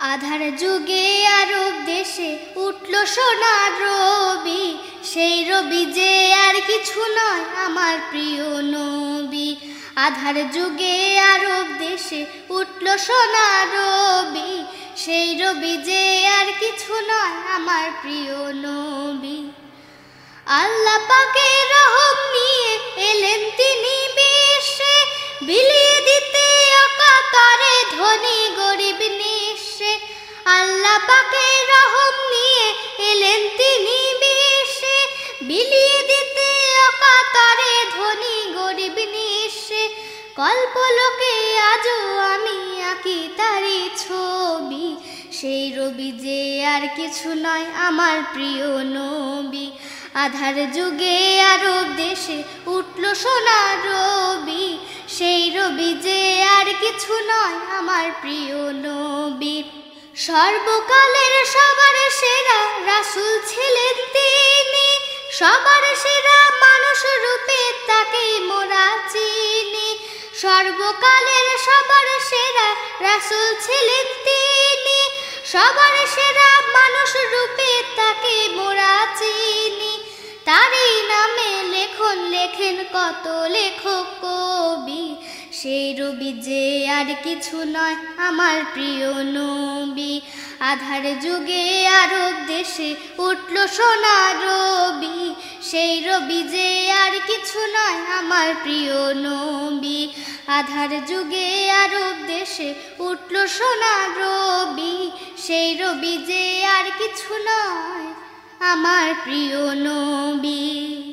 আধার যুগে আরব দেশে উঠল সোনার রবি। সেই রবি যে আর কিছু নয়, আমার প্রিয় নবী। আধার যুগে আরব দেশে উঠল সোনার রবি। সেই রবি যে আর কিছু নয়, আমার প্রিয় নবী। আল্লাহ পাকে রহম নিয়ে এলেন তিনি পাকে রহম নিয়ে এলেন তিনি বিশ্বে বিলিয়ে দিতে অকাতরে ধনী গরিব নিঃসে কল্পলোকে আজও আমি আঁকি তারি ছবি। সেই রবি যে আর কিছু নয়, আমার প্রিয় নবী। আধার যুগে আরব দেশে উঠল সোনার রবি। সেই রবি যে আর কিছু নয়, আমার প্রিয় নবী। সর্বকালের সবার সেরা রাসুল ছিলেন তিনি। সবার সেরা মানুষ রূপে তাকে মোরা চিনি। সর্বকালের সবার সেরা রাসুল ছিলেন তিনি। সবার সেরা মানুষ রূপে তাকে মোরা চিনি। তারই নামে লেখন লেখেন কত লেখক কবি। সেই রবি যে আর কিছু নয়, আমার প্রিয় নবী আধার যুগে আরব দেশে উঠল সোনা রবি। সেই রবি যে আর কিছু নয় আমার প্রিয় নবী। আধার যুগে আরব দেশে উঠল সোনা রবি। সেই রবি যে আর কিছু নয় আমার প্রিয় নবী।